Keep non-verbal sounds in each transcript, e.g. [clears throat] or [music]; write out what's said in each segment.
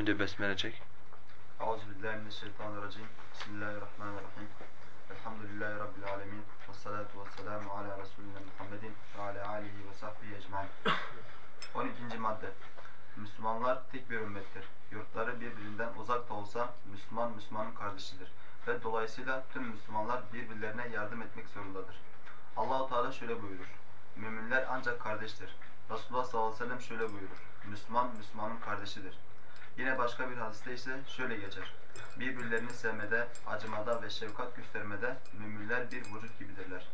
Önce besmele çek. Euzubillahimineşşeytanirracim. Bismillahirrahmanirrahim. Elhamdülillahi Rabbil alemin. Ve salatu ve selamu ala Resulina Muhammedin ve ala alihi ve sahbihi ecmain. 12. madde. Müslümanlar tek bir ümmettir. Yurtları birbirinden uzak da olsa Müslüman Müslümanın kardeşidir. Ve dolayısıyla tüm Müslümanlar birbirlerine yardım etmek zorundadır. Allahu Teala şöyle buyurur. Müminler ancak kardeştir. Resulullah sallallahu aleyhi ve sellem şöyle buyurur. Müslüman Müslümanın kardeşidir. Yine başka bir hadiste ise şöyle geçer. Birbirlerini sevmede, acımada ve şefkat göstermede müminler bir vücut gibidirler.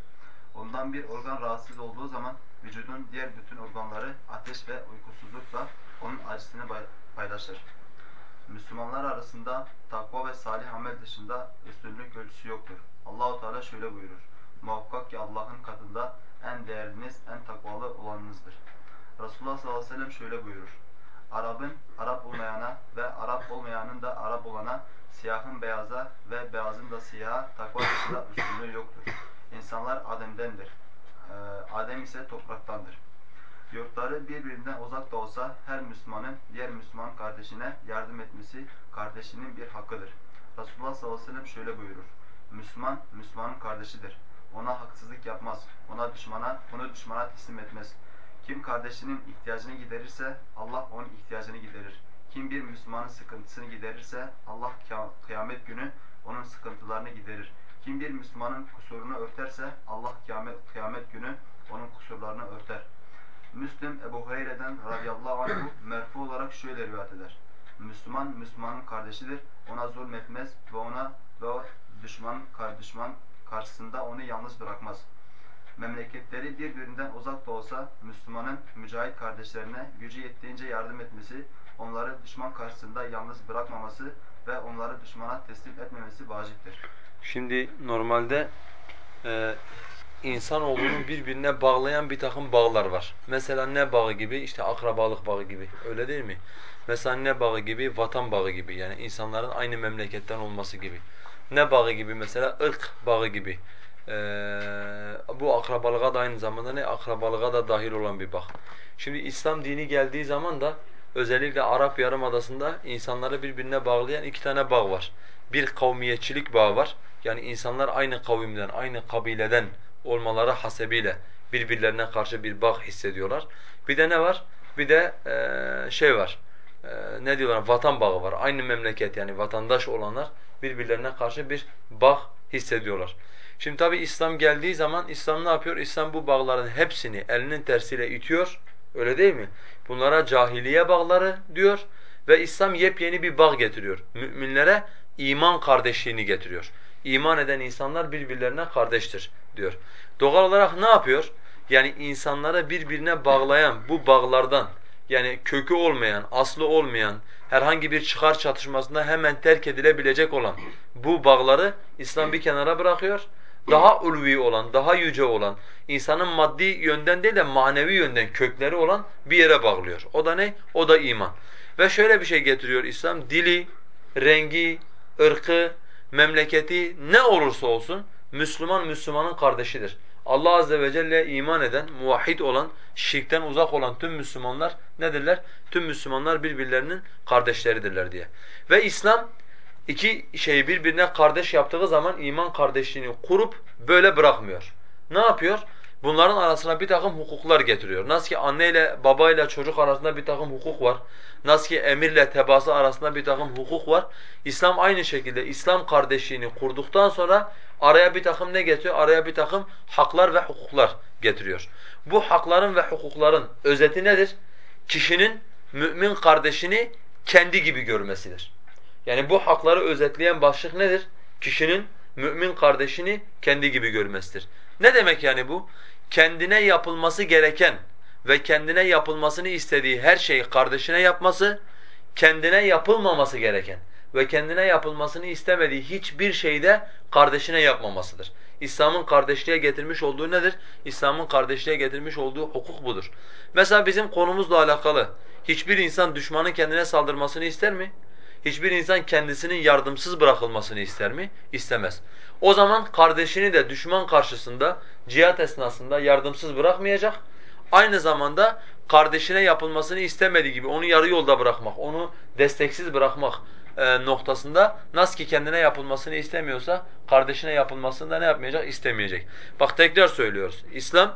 Ondan bir organ rahatsız olduğu zaman vücudun diğer bütün organları ateş ve uykusuzlukla onun acısını paylaşır. Müslümanlar arasında takva ve salih amel dışında üstünlük ölçüsü yoktur. Allahu Teala şöyle buyurur. Muhakkak ki Allah'ın katında en değerliniz, en takvalı olanınızdır. Resulullah sallallahu aleyhi ve sellem şöyle buyurur. Arap'ın Arap olmayana ve Arap olmayanın da Arap olana, siyahın beyaza ve beyazın da siyaha takva dışında üstünlüğü yoktur. İnsanlar Adem'dendir. Ee, Adem ise topraktandır. Yurtları birbirinden uzak da olsa her Müslümanın diğer Müslüman kardeşine yardım etmesi kardeşinin bir hakkıdır. Resulullah sallallahu aleyhi ve sellem şöyle buyurur. Müslüman, Müslümanın kardeşidir. Ona haksızlık yapmaz. Ona düşmana, onu düşmana teslim etmez. Kim kardeşinin ihtiyacını giderirse Allah onun ihtiyacını giderir. Kim bir Müslümanın sıkıntısını giderirse Allah kıyamet günü onun sıkıntılarını giderir. Kim bir Müslümanın kusurunu örterse Allah kıyamet, kıyamet günü onun kusurlarını örter. Müslim Ebu Hureyre'den radıyallahu anh merfu olarak şöyle rivayet eder. Müslüman Müslümanın kardeşidir. Ona zulmetmez ve ona ve düşman, düşman karşısında onu yalnız bırakmaz memleketleri birbirinden uzak da olsa Müslümanın mücahit kardeşlerine gücü yettiğince yardım etmesi, onları düşman karşısında yalnız bırakmaması ve onları düşmana teslim etmemesi vaciptir. Şimdi normalde e, insanoğlunun birbirine bağlayan bir takım bağlar var. Mesela ne bağı gibi? İşte akrabalık bağı gibi. Öyle değil mi? Mesela ne bağı gibi? Vatan bağı gibi. Yani insanların aynı memleketten olması gibi. Ne bağı gibi? Mesela ırk bağı gibi. Ee, bu akrabalığa da aynı zamanda ne akrabalığa da dahil olan bir bak. Şimdi İslam dini geldiği zaman da özellikle Arap Yarımadası'nda insanları birbirine bağlayan iki tane bağ var. Bir kavmiyetçilik bağı var. Yani insanlar aynı kavimden, aynı kabileden olmaları hasebiyle birbirlerine karşı bir bağ hissediyorlar. Bir de ne var? Bir de e, şey var. E, ne diyorlar? Vatan bağı var. Aynı memleket yani vatandaş olanlar birbirlerine karşı bir bağ hissediyorlar. Şimdi tabi İslam geldiği zaman İslam ne yapıyor? İslam bu bağların hepsini elinin tersiyle itiyor. Öyle değil mi? Bunlara cahiliye bağları diyor ve İslam yepyeni bir bağ getiriyor. Müminlere iman kardeşliğini getiriyor. İman eden insanlar birbirlerine kardeştir diyor. Doğal olarak ne yapıyor? Yani insanları birbirine bağlayan bu bağlardan yani kökü olmayan, aslı olmayan, herhangi bir çıkar çatışmasında hemen terk edilebilecek olan bu bağları İslam bir kenara bırakıyor daha ulvi olan, daha yüce olan, insanın maddi yönden değil de manevi yönden kökleri olan bir yere bağlıyor. O da ne? O da iman. Ve şöyle bir şey getiriyor İslam, dili, rengi, ırkı, memleketi ne olursa olsun Müslüman Müslümanın kardeşidir. Allah azze ve celle iman eden, muvahhid olan, şirkten uzak olan tüm Müslümanlar nedirler? Tüm Müslümanlar birbirlerinin kardeşleridirler diye. Ve İslam iki şeyi birbirine kardeş yaptığı zaman iman kardeşliğini kurup böyle bırakmıyor. Ne yapıyor? Bunların arasına bir takım hukuklar getiriyor. Nasıl ki anne ile baba ile çocuk arasında bir takım hukuk var. Nasıl ki emirle tebaası arasında bir takım hukuk var. İslam aynı şekilde İslam kardeşliğini kurduktan sonra araya bir takım ne getiriyor? Araya bir takım haklar ve hukuklar getiriyor. Bu hakların ve hukukların özeti nedir? Kişinin mümin kardeşini kendi gibi görmesidir. Yani bu hakları özetleyen başlık nedir? Kişinin mümin kardeşini kendi gibi görmesidir. Ne demek yani bu? Kendine yapılması gereken ve kendine yapılmasını istediği her şeyi kardeşine yapması, kendine yapılmaması gereken ve kendine yapılmasını istemediği hiçbir şeyi de kardeşine yapmamasıdır. İslam'ın kardeşliğe getirmiş olduğu nedir? İslam'ın kardeşliğe getirmiş olduğu hukuk budur. Mesela bizim konumuzla alakalı hiçbir insan düşmanın kendine saldırmasını ister mi? Hiçbir insan kendisinin yardımsız bırakılmasını ister mi? İstemez. O zaman kardeşini de düşman karşısında cihat esnasında yardımsız bırakmayacak. aynı zamanda kardeşine yapılmasını istemediği gibi onu yarı yolda bırakmak, onu desteksiz bırakmak e, noktasında nasıl ki kendine yapılmasını istemiyorsa kardeşine yapılmasını da ne yapmayacak? istemeyecek. Bak tekrar söylüyoruz. İslam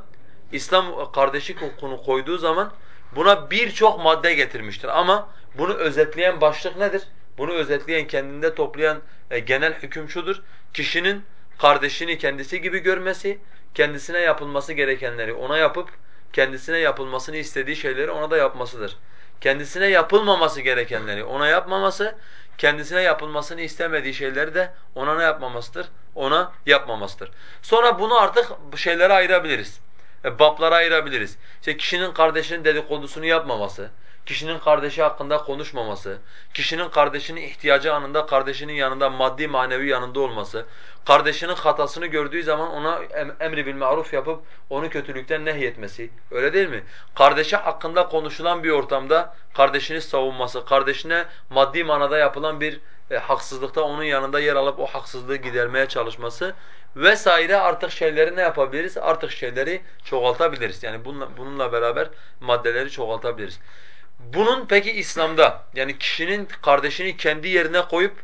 İslam kardeşlik hukukunu koyduğu zaman buna birçok madde getirmiştir ama bunu özetleyen başlık nedir? Bunu özetleyen, kendinde toplayan e, genel hüküm şudur. Kişinin kardeşini kendisi gibi görmesi, kendisine yapılması gerekenleri ona yapıp kendisine yapılmasını istediği şeyleri ona da yapmasıdır. Kendisine yapılmaması gerekenleri ona yapmaması, kendisine yapılmasını istemediği şeyleri de ona ne yapmamasıdır? Ona yapmamasıdır. Sonra bunu artık şeylere ayırabiliriz. E, bablara ayırabiliriz. İşte kişinin kardeşinin dedikodusunu yapmaması, kişinin kardeşi hakkında konuşmaması, kişinin kardeşinin ihtiyacı anında kardeşinin yanında maddi manevi yanında olması, kardeşinin hatasını gördüğü zaman ona emri bil maruf yapıp onu kötülükten nehyetmesi. Öyle değil mi? Kardeşi hakkında konuşulan bir ortamda kardeşini savunması, kardeşine maddi manada yapılan bir e, haksızlıkta onun yanında yer alıp o haksızlığı gidermeye çalışması vesaire artık şeyleri ne yapabiliriz? Artık şeyleri çoğaltabiliriz. Yani bununla, bununla beraber maddeleri çoğaltabiliriz. Bunun peki İslam'da yani kişinin kardeşini kendi yerine koyup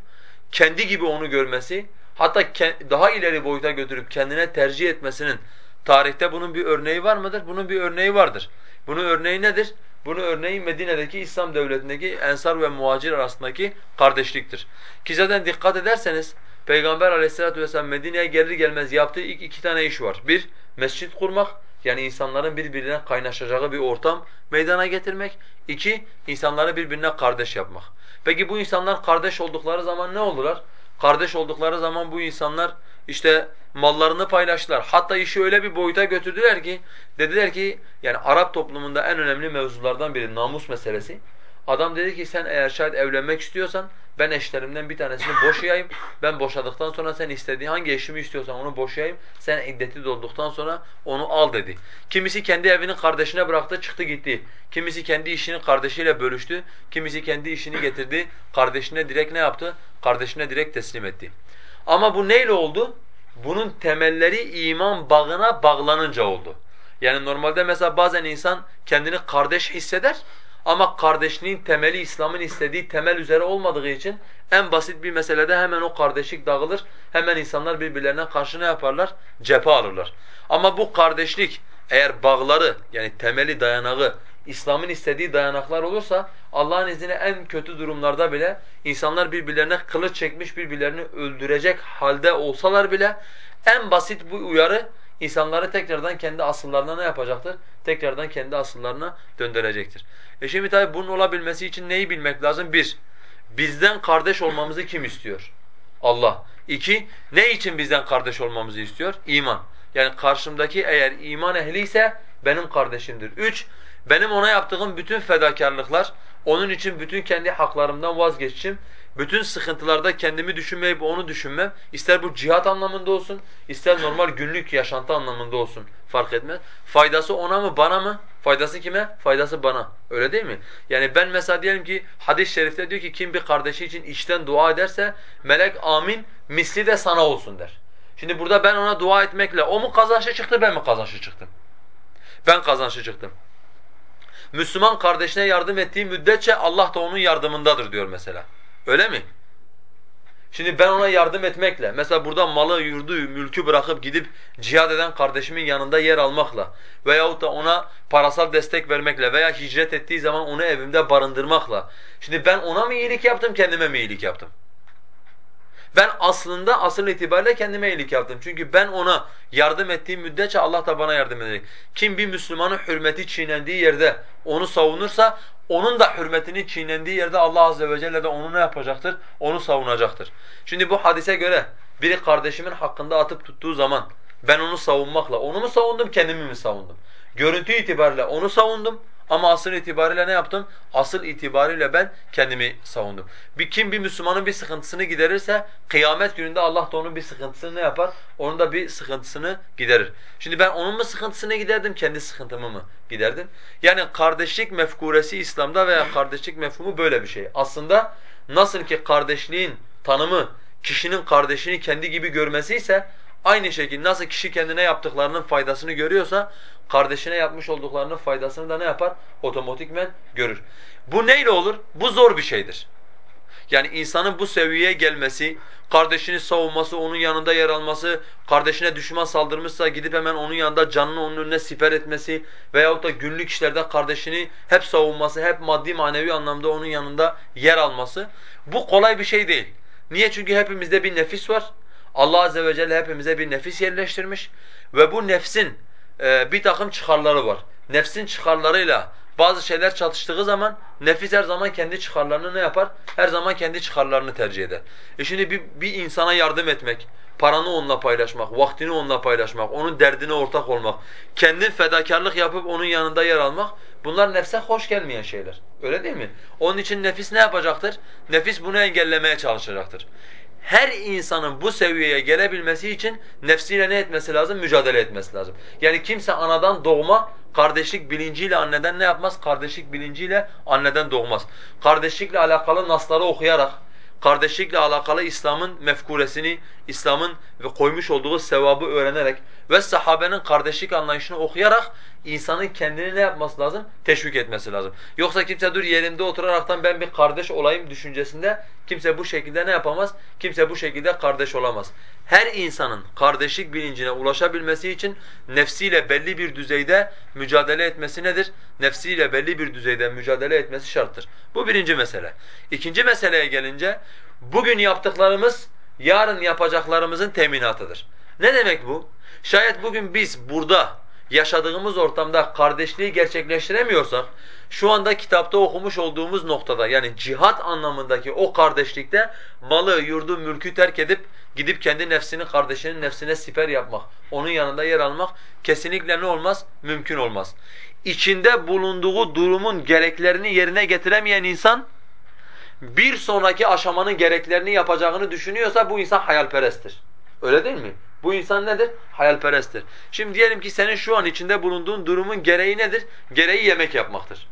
kendi gibi onu görmesi hatta daha ileri boyuta götürüp kendine tercih etmesinin tarihte bunun bir örneği var mıdır? Bunun bir örneği vardır. Bunun örneği nedir? Bunun örneği Medine'deki İslam devletindeki Ensar ve Muhacir arasındaki kardeşliktir. Ki zaten dikkat ederseniz Peygamber aleyhissalatu vesselam Medine'ye gelir gelmez yaptığı ilk iki tane iş var. Bir, mescit kurmak. Yani insanların birbirine kaynaşacağı bir ortam meydana getirmek. İki, insanları birbirine kardeş yapmak. Peki bu insanlar kardeş oldukları zaman ne oldular? Kardeş oldukları zaman bu insanlar işte mallarını paylaştılar. Hatta işi öyle bir boyuta götürdüler ki dediler ki yani Arap toplumunda en önemli mevzulardan biri namus meselesi. Adam dedi ki sen eğer şayet evlenmek istiyorsan ben eşlerimden bir tanesini boşayayım. Ben boşadıktan sonra sen istediğin hangi eşimi istiyorsan onu boşayayım. Sen iddeti dolduktan sonra onu al dedi. Kimisi kendi evinin kardeşine bıraktı çıktı gitti. Kimisi kendi işini kardeşiyle bölüştü. Kimisi kendi işini getirdi. Kardeşine direkt ne yaptı? Kardeşine direkt teslim etti. Ama bu neyle oldu? Bunun temelleri iman bağına bağlanınca oldu. Yani normalde mesela bazen insan kendini kardeş hisseder ama kardeşliğin temeli İslam'ın istediği temel üzere olmadığı için en basit bir meselede hemen o kardeşlik dağılır. Hemen insanlar birbirlerine karşı ne yaparlar? Cephe alırlar. Ama bu kardeşlik eğer bağları yani temeli dayanağı İslam'ın istediği dayanaklar olursa Allah'ın izniyle en kötü durumlarda bile insanlar birbirlerine kılıç çekmiş birbirlerini öldürecek halde olsalar bile en basit bu uyarı insanları tekrardan kendi asıllarına ne yapacaktır? Tekrardan kendi asıllarına döndürecektir. E şimdi tabi bunun olabilmesi için neyi bilmek lazım? Bir, bizden kardeş olmamızı kim istiyor? Allah. İki, ne için bizden kardeş olmamızı istiyor? İman. Yani karşımdaki eğer iman ehliyse benim kardeşimdir. Üç, benim ona yaptığım bütün fedakarlıklar, onun için bütün kendi haklarımdan vazgeçişim bütün sıkıntılarda kendimi düşünmeyip onu düşünmem, ister bu cihat anlamında olsun, ister normal günlük yaşantı anlamında olsun fark etmez. Faydası ona mı bana mı? Faydası kime? Faydası bana. Öyle değil mi? Yani ben mesela diyelim ki hadis-i şerifte diyor ki kim bir kardeşi için içten dua ederse melek amin misli de sana olsun der. Şimdi burada ben ona dua etmekle o mu kazançlı çıktı ben mi kazançlı çıktım? Ben kazançlı çıktım. Müslüman kardeşine yardım ettiği müddetçe Allah da onun yardımındadır diyor mesela. Öyle mi? Şimdi ben ona yardım etmekle, mesela burada malı, yurdu, mülkü bırakıp gidip cihad eden kardeşimin yanında yer almakla veyahut da ona parasal destek vermekle veya hicret ettiği zaman onu evimde barındırmakla. Şimdi ben ona mı iyilik yaptım, kendime mi iyilik yaptım? Ben aslında asıl itibariyle kendime iyilik yaptım. Çünkü ben ona yardım ettiğim müddetçe Allah da bana yardım edecek. Kim bir Müslümanın hürmeti çiğnendiği yerde onu savunursa onun da hürmetini çiğnendiği yerde Allah azze ve celle de onu ne yapacaktır? Onu savunacaktır. Şimdi bu hadise göre biri kardeşimin hakkında atıp tuttuğu zaman ben onu savunmakla onu mu savundum kendimi mi savundum? Görüntü itibariyle onu savundum ama asıl itibariyle ne yaptım? Asıl itibariyle ben kendimi savundum. Bir kim bir Müslümanın bir sıkıntısını giderirse kıyamet gününde Allah da onun bir sıkıntısını ne yapar? Onun da bir sıkıntısını giderir. Şimdi ben onun mu sıkıntısını giderdim, kendi sıkıntımı mı giderdim? Yani kardeşlik mefkuresi İslam'da veya kardeşlik mefhumu böyle bir şey. Aslında nasıl ki kardeşliğin tanımı kişinin kardeşini kendi gibi görmesi ise Aynı şekilde nasıl kişi kendine yaptıklarının faydasını görüyorsa kardeşine yapmış olduklarının faydasını da ne yapar? Otomatikmen görür. Bu neyle olur? Bu zor bir şeydir. Yani insanın bu seviyeye gelmesi, kardeşini savunması, onun yanında yer alması, kardeşine düşman saldırmışsa gidip hemen onun yanında canını onun önüne siper etmesi veyahut da günlük işlerde kardeşini hep savunması, hep maddi manevi anlamda onun yanında yer alması bu kolay bir şey değil. Niye? Çünkü hepimizde bir nefis var. Allah azze ve celle hepimize bir nefis yerleştirmiş ve bu nefsin e, bir takım çıkarları var. Nefsin çıkarlarıyla bazı şeyler çatıştığı zaman nefis her zaman kendi çıkarlarını ne yapar? Her zaman kendi çıkarlarını tercih eder. E şimdi bir, bir insana yardım etmek, paranı onunla paylaşmak, vaktini onunla paylaşmak, onun derdine ortak olmak, kendin fedakarlık yapıp onun yanında yer almak bunlar nefse hoş gelmeyen şeyler. Öyle değil mi? Onun için nefis ne yapacaktır? Nefis bunu engellemeye çalışacaktır. Her insanın bu seviyeye gelebilmesi için nefsiyle ne etmesi lazım? Mücadele etmesi lazım. Yani kimse anadan doğma kardeşlik bilinciyle anneden ne yapmaz? Kardeşlik bilinciyle anneden doğmaz. Kardeşlikle alakalı nasları okuyarak, kardeşlikle alakalı İslam'ın mefkuresini, İslam'ın koymuş olduğu sevabı öğrenerek ve sahabenin kardeşlik anlayışını okuyarak insanın kendini ne yapması lazım? Teşvik etmesi lazım. Yoksa kimse dur yerinde oturaraktan ben bir kardeş olayım düşüncesinde kimse bu şekilde ne yapamaz? Kimse bu şekilde kardeş olamaz. Her insanın kardeşlik bilincine ulaşabilmesi için nefsiyle belli bir düzeyde mücadele etmesi nedir? Nefsiyle belli bir düzeyde mücadele etmesi şarttır. Bu birinci mesele. İkinci meseleye gelince bugün yaptıklarımız yarın yapacaklarımızın teminatıdır. Ne demek bu? Şayet bugün biz burada yaşadığımız ortamda kardeşliği gerçekleştiremiyorsak şu anda kitapta okumuş olduğumuz noktada yani cihat anlamındaki o kardeşlikte malı, yurdu, mülkü terk edip gidip kendi nefsini kardeşinin nefsine siper yapmak, onun yanında yer almak kesinlikle ne olmaz? Mümkün olmaz. İçinde bulunduğu durumun gereklerini yerine getiremeyen insan bir sonraki aşamanın gereklerini yapacağını düşünüyorsa bu insan hayalperesttir. Öyle değil mi? Bu insan nedir? Hayalperesttir. Şimdi diyelim ki senin şu an içinde bulunduğun durumun gereği nedir? Gereği yemek yapmaktır.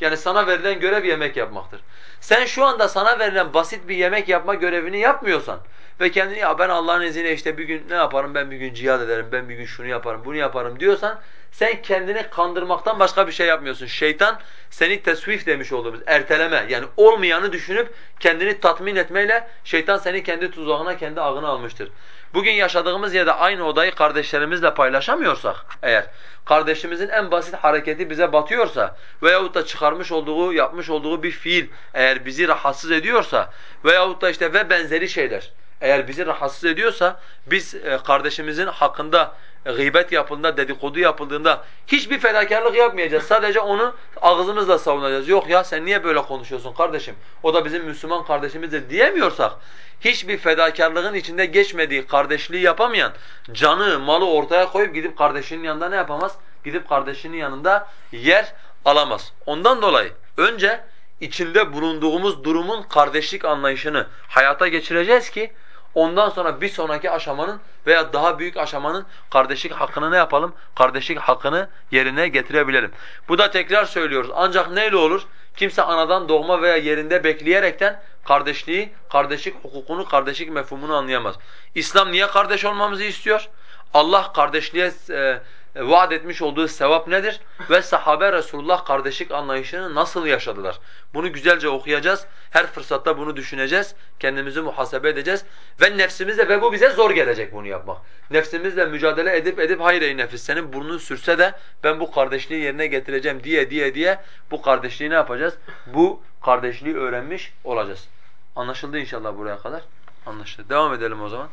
Yani sana verilen görev yemek yapmaktır. Sen şu anda sana verilen basit bir yemek yapma görevini yapmıyorsan ve kendini ya ben Allah'ın izniyle işte bir gün ne yaparım ben bir gün cihad ederim, ben bir gün şunu yaparım, bunu yaparım diyorsan sen kendini kandırmaktan başka bir şey yapmıyorsun. Şeytan seni tesvif demiş olduğumuz erteleme yani olmayanı düşünüp kendini tatmin etmeyle şeytan seni kendi tuzağına, kendi ağına almıştır. Bugün yaşadığımız yerde aynı odayı kardeşlerimizle paylaşamıyorsak eğer kardeşimizin en basit hareketi bize batıyorsa veyahut da çıkarmış olduğu, yapmış olduğu bir fiil eğer bizi rahatsız ediyorsa veyahut da işte ve benzeri şeyler eğer bizi rahatsız ediyorsa biz e, kardeşimizin hakkında gıybet yapıldığında, dedikodu yapıldığında hiçbir fedakarlık yapmayacağız. Sadece onu ağzımızla savunacağız. Yok ya sen niye böyle konuşuyorsun kardeşim? O da bizim Müslüman kardeşimizdir diyemiyorsak hiçbir fedakarlığın içinde geçmediği kardeşliği yapamayan canı, malı ortaya koyup gidip kardeşinin yanında ne yapamaz? Gidip kardeşinin yanında yer alamaz. Ondan dolayı önce içinde bulunduğumuz durumun kardeşlik anlayışını hayata geçireceğiz ki Ondan sonra bir sonraki aşamanın veya daha büyük aşamanın kardeşlik hakkını ne yapalım? Kardeşlik hakkını yerine getirebilelim. Bu da tekrar söylüyoruz. Ancak neyle olur? Kimse anadan doğma veya yerinde bekleyerekten kardeşliği, kardeşlik hukukunu, kardeşlik mefhumunu anlayamaz. İslam niye kardeş olmamızı istiyor? Allah kardeşliğe e, vaat etmiş olduğu sevap nedir? Ve sahabe Resulullah kardeşlik anlayışını nasıl yaşadılar? Bunu güzelce okuyacağız. Her fırsatta bunu düşüneceğiz. Kendimizi muhasebe edeceğiz. Ve nefsimizle ve bu bize zor gelecek bunu yapmak. Nefsimizle mücadele edip edip hayır ey nefis senin burnun sürse de ben bu kardeşliği yerine getireceğim diye diye diye bu kardeşliği ne yapacağız? Bu kardeşliği öğrenmiş olacağız. Anlaşıldı inşallah buraya kadar? Anlaşıldı. Devam edelim o zaman.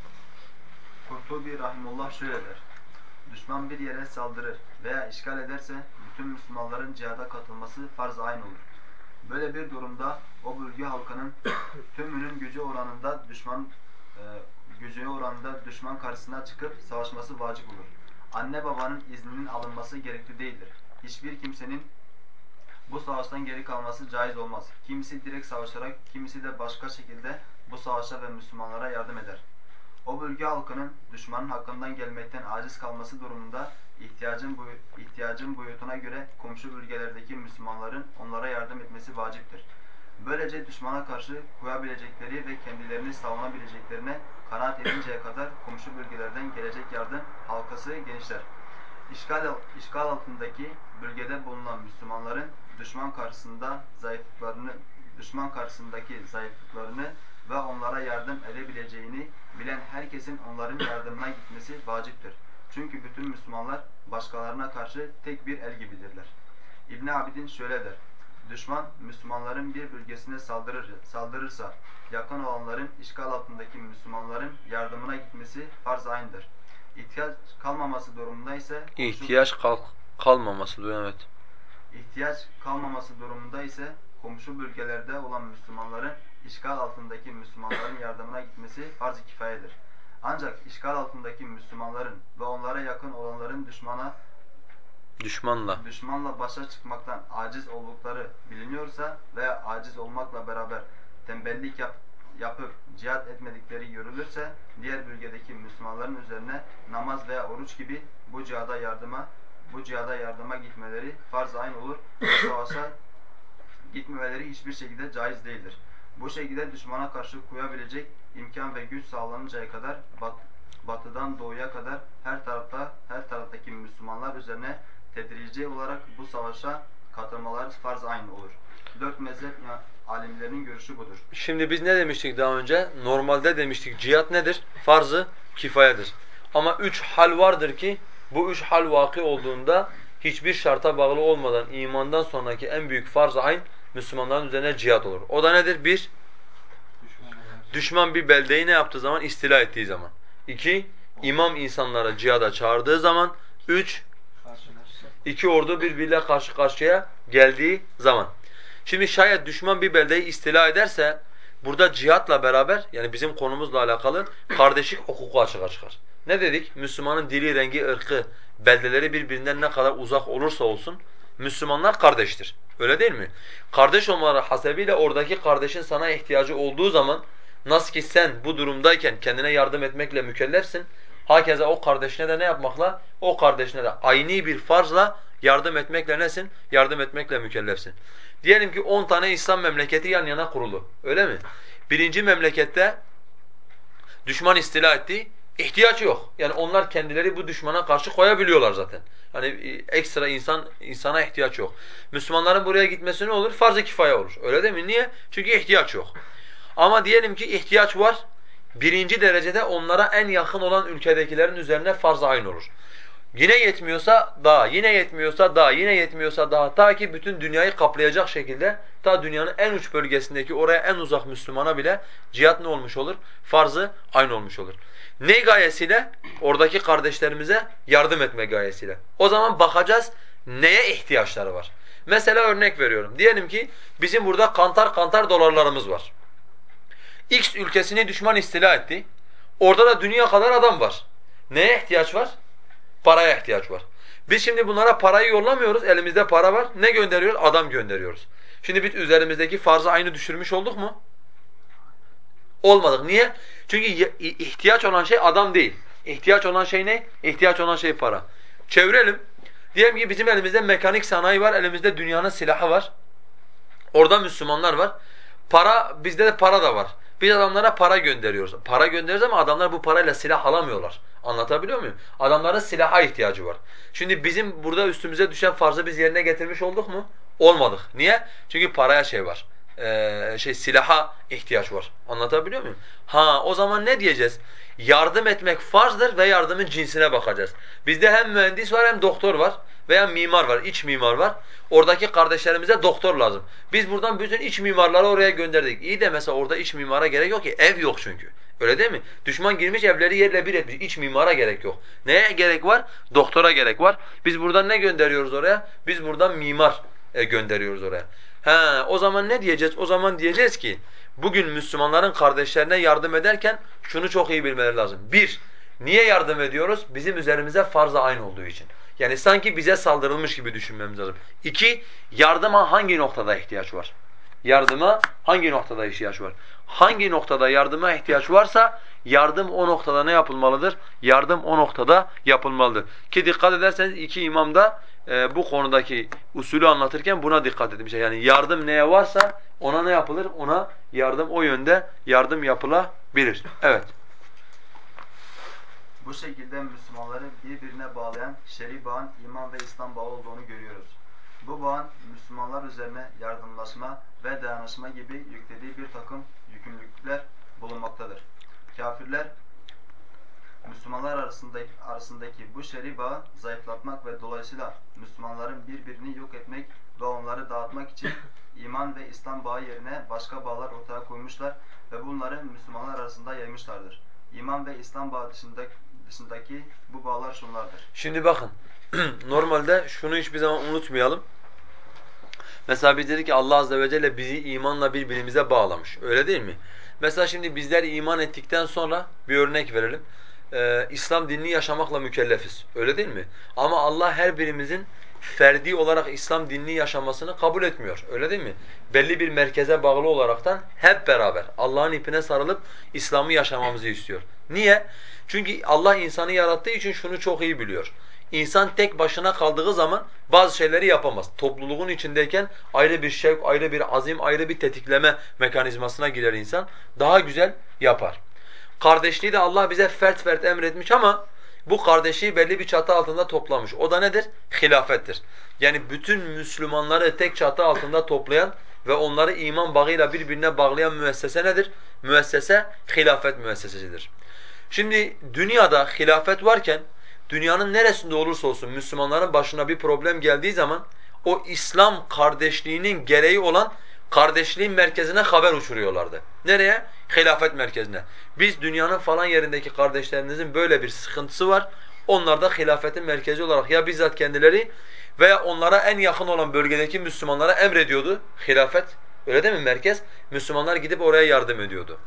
Kurtubi Rahimullah şöyle der. Düşman bir yere saldırır veya işgal ederse bütün Müslümanların cihada katılması farz aynı olur. Böyle bir durumda o bölge halkının [coughs] tümünün gücü oranında düşman e, gücü oranında düşman karşısına çıkıp savaşması vacip olur. Anne babanın izninin alınması gerekli değildir. Hiçbir kimsenin bu savaştan geri kalması caiz olmaz. Kimisi direkt savaşarak, kimisi de başka şekilde bu savaşa ve Müslümanlara yardım eder. O bölge halkının düşmanın hakkından gelmekten aciz kalması durumunda ihtiyacın, boy ihtiyacın boyutuna göre komşu bölgelerdeki Müslümanların onlara yardım etmesi vaciptir. Böylece düşmana karşı koyabilecekleri ve kendilerini savunabileceklerine kanaat edinceye kadar komşu bölgelerden gelecek yardım halkası genişler. İşgal, işgal altındaki bölgede bulunan Müslümanların düşman karşısında zayıflıklarını düşman karşısındaki zayıflıklarını ve onlara yardım edebileceğini bilen herkesin onların yardımına gitmesi vaciptir. Çünkü bütün Müslümanlar başkalarına karşı tek bir el gibidirler. İbn Abidin şöyle der. Düşman Müslümanların bir bölgesine saldırır, saldırırsa yakın olanların işgal altındaki Müslümanların yardımına gitmesi farz aynıdır. İhtiyaç kalmaması durumunda ise İhtiyaç kal kalmaması diyor evet. ihtiyaç kalmaması durumunda ise komşu bölgelerde olan Müslümanların işgal altındaki Müslümanların yardımına gitmesi farz-ı kifayedir. Ancak işgal altındaki Müslümanların ve onlara yakın olanların düşmana Düşmanla. düşmanla başa çıkmaktan aciz oldukları biliniyorsa veya aciz olmakla beraber tembellik yap, yapıp cihat etmedikleri görülürse diğer bölgedeki Müslümanların üzerine namaz veya oruç gibi bu cihada yardıma bu cihada yardıma gitmeleri farz aynı olur ve savaşa gitmemeleri hiçbir şekilde caiz değildir. Bu şekilde düşmana karşı koyabilecek imkan ve güç sağlanıncaya kadar bat, batıdan doğuya kadar her tarafta her taraftaki Müslümanlar üzerine tedrici olarak bu savaşa katılmaları farz aynı olur. Dört mezhep alimlerinin görüşü budur. Şimdi biz ne demiştik daha önce? Normalde demiştik cihat nedir? Farzı kifayedir. Ama üç hal vardır ki bu üç hal vaki olduğunda hiçbir şarta bağlı olmadan imandan sonraki en büyük farz-ı ayn Müslümanların üzerine cihat olur. O da nedir? Bir, düşman bir beldeyi ne yaptığı zaman? istila ettiği zaman. İki, imam insanlara cihada çağırdığı zaman. Üç, iki ordu birbiriyle karşı karşıya geldiği zaman. Şimdi şayet düşman bir beldeyi istila ederse burada cihatla beraber yani bizim konumuzla alakalı kardeşlik hukuku açığa çıkar. Ne dedik? Müslümanın dili, rengi, ırkı, beldeleri birbirinden ne kadar uzak olursa olsun Müslümanlar kardeştir. Öyle değil mi? Kardeş olmaları hasebiyle oradaki kardeşin sana ihtiyacı olduğu zaman nasıl ki sen bu durumdayken kendine yardım etmekle mükellefsin. Hakeza o kardeşine de ne yapmakla? O kardeşine de aynı bir farzla yardım etmekle nesin? Yardım etmekle mükellefsin. Diyelim ki 10 tane İslam memleketi yan yana kurulu. Öyle mi? Birinci memlekette düşman istila etti. ihtiyaç yok. Yani onlar kendileri bu düşmana karşı koyabiliyorlar zaten. Hani e, ekstra insan insana ihtiyaç yok. Müslümanların buraya gitmesi ne olur? Farz-ı kifaye olur. Öyle değil mi? Niye? Çünkü ihtiyaç yok. Ama diyelim ki ihtiyaç var. Birinci derecede onlara en yakın olan ülkedekilerin üzerine farz aynı olur. Yine yetmiyorsa daha, yine yetmiyorsa daha, yine yetmiyorsa daha ta ki bütün dünyayı kaplayacak şekilde ta dünyanın en uç bölgesindeki oraya en uzak Müslümana bile cihat ne olmuş olur? Farzı aynı olmuş olur. Ne gayesiyle? Oradaki kardeşlerimize yardım etme gayesiyle. O zaman bakacağız neye ihtiyaçları var. Mesela örnek veriyorum. Diyelim ki bizim burada kantar kantar dolarlarımız var. X ülkesini düşman istila etti. Orada da dünya kadar adam var. Neye ihtiyaç var? Paraya ihtiyaç var. Biz şimdi bunlara parayı yollamıyoruz. Elimizde para var. Ne gönderiyoruz? Adam gönderiyoruz. Şimdi biz üzerimizdeki farzı aynı düşürmüş olduk mu? Olmadık. Niye? Çünkü ihtiyaç olan şey adam değil. İhtiyaç olan şey ne? İhtiyaç olan şey para. Çevirelim. Diyelim ki bizim elimizde mekanik sanayi var, elimizde dünyanın silahı var. Orada Müslümanlar var. Para, bizde de para da var. Biz adamlara para gönderiyoruz. Para gönderiyoruz ama adamlar bu parayla silah alamıyorlar. Anlatabiliyor muyum? Adamların silaha ihtiyacı var. Şimdi bizim burada üstümüze düşen farzı biz yerine getirmiş olduk mu? Olmadık. Niye? Çünkü paraya şey var. Ee, şey silaha ihtiyaç var. Anlatabiliyor muyum? Ha o zaman ne diyeceğiz? Yardım etmek farzdır ve yardımın cinsine bakacağız. Bizde hem mühendis var hem doktor var veya mimar var, iç mimar var. Oradaki kardeşlerimize doktor lazım. Biz buradan bütün iç mimarları oraya gönderdik. İyi de mesela orada iç mimara gerek yok ki. Ev yok çünkü. Öyle değil mi? Düşman girmiş evleri yerle bir etmiş. İç mimara gerek yok. Neye gerek var? Doktora gerek var. Biz buradan ne gönderiyoruz oraya? Biz buradan mimar e, gönderiyoruz oraya. He, o zaman ne diyeceğiz? O zaman diyeceğiz ki bugün Müslümanların kardeşlerine yardım ederken şunu çok iyi bilmeleri lazım. Bir, niye yardım ediyoruz? Bizim üzerimize farz-ı aynı olduğu için. Yani sanki bize saldırılmış gibi düşünmemiz lazım. İki, yardıma hangi noktada ihtiyaç var? Yardıma hangi noktada ihtiyaç var? Hangi noktada yardıma ihtiyaç varsa yardım o noktada ne yapılmalıdır? Yardım o noktada yapılmalıdır. Ki dikkat ederseniz iki imam da e, bu konudaki usulü anlatırken buna dikkat etmişler. Yani yardım neye varsa ona ne yapılır? Ona yardım o yönde yardım yapılabilir. Evet. Bu şekilde Müslümanları birbirine bağlayan şer'i bağın iman ve İslam bağı olduğunu görüyoruz. Bu bağın Müslümanlar üzerine yardımlaşma ve dayanışma gibi yüklediği bir takım yükümlülükler bulunmaktadır. Kafirler Müslümanlar arasındaki, arasındaki bu şer'i bağı zayıflatmak ve dolayısıyla Müslümanların birbirini yok etmek ve onları dağıtmak için [laughs] iman ve İslam bağı yerine başka bağlar ortaya koymuşlar ve bunları Müslümanlar arasında yaymışlardır. İman ve İslam bağı dışındaki, dışındaki bu bağlar şunlardır. Şimdi bakın [clears throat] normalde şunu hiçbir zaman unutmayalım. Mesela biz dedik ki Allah azze ve celle bizi imanla birbirimize bağlamış. Öyle değil mi? Mesela şimdi bizler iman ettikten sonra bir örnek verelim. Ee, İslam dinini yaşamakla mükellefiz. Öyle değil mi? Ama Allah her birimizin ferdi olarak İslam dinini yaşamasını kabul etmiyor. Öyle değil mi? Belli bir merkeze bağlı olaraktan hep beraber Allah'ın ipine sarılıp İslam'ı yaşamamızı istiyor. Niye? Çünkü Allah insanı yarattığı için şunu çok iyi biliyor. İnsan tek başına kaldığı zaman bazı şeyleri yapamaz. Topluluğun içindeyken ayrı bir şevk, ayrı bir azim, ayrı bir tetikleme mekanizmasına girer insan. Daha güzel yapar. Kardeşliği de Allah bize fert fert emretmiş ama bu kardeşliği belli bir çatı altında toplamış. O da nedir? Hilafettir. Yani bütün Müslümanları tek çatı altında toplayan ve onları iman bağıyla birbirine bağlayan müessese nedir? Müessese hilafet müessesesidir. Şimdi dünyada hilafet varken dünyanın neresinde olursa olsun Müslümanların başına bir problem geldiği zaman o İslam kardeşliğinin gereği olan kardeşliğin merkezine haber uçuruyorlardı. Nereye? Hilafet merkezine. Biz dünyanın falan yerindeki kardeşlerimizin böyle bir sıkıntısı var. Onlar da hilafetin merkezi olarak ya bizzat kendileri veya onlara en yakın olan bölgedeki Müslümanlara emrediyordu hilafet. Öyle değil mi merkez? Müslümanlar gidip oraya yardım ediyordu.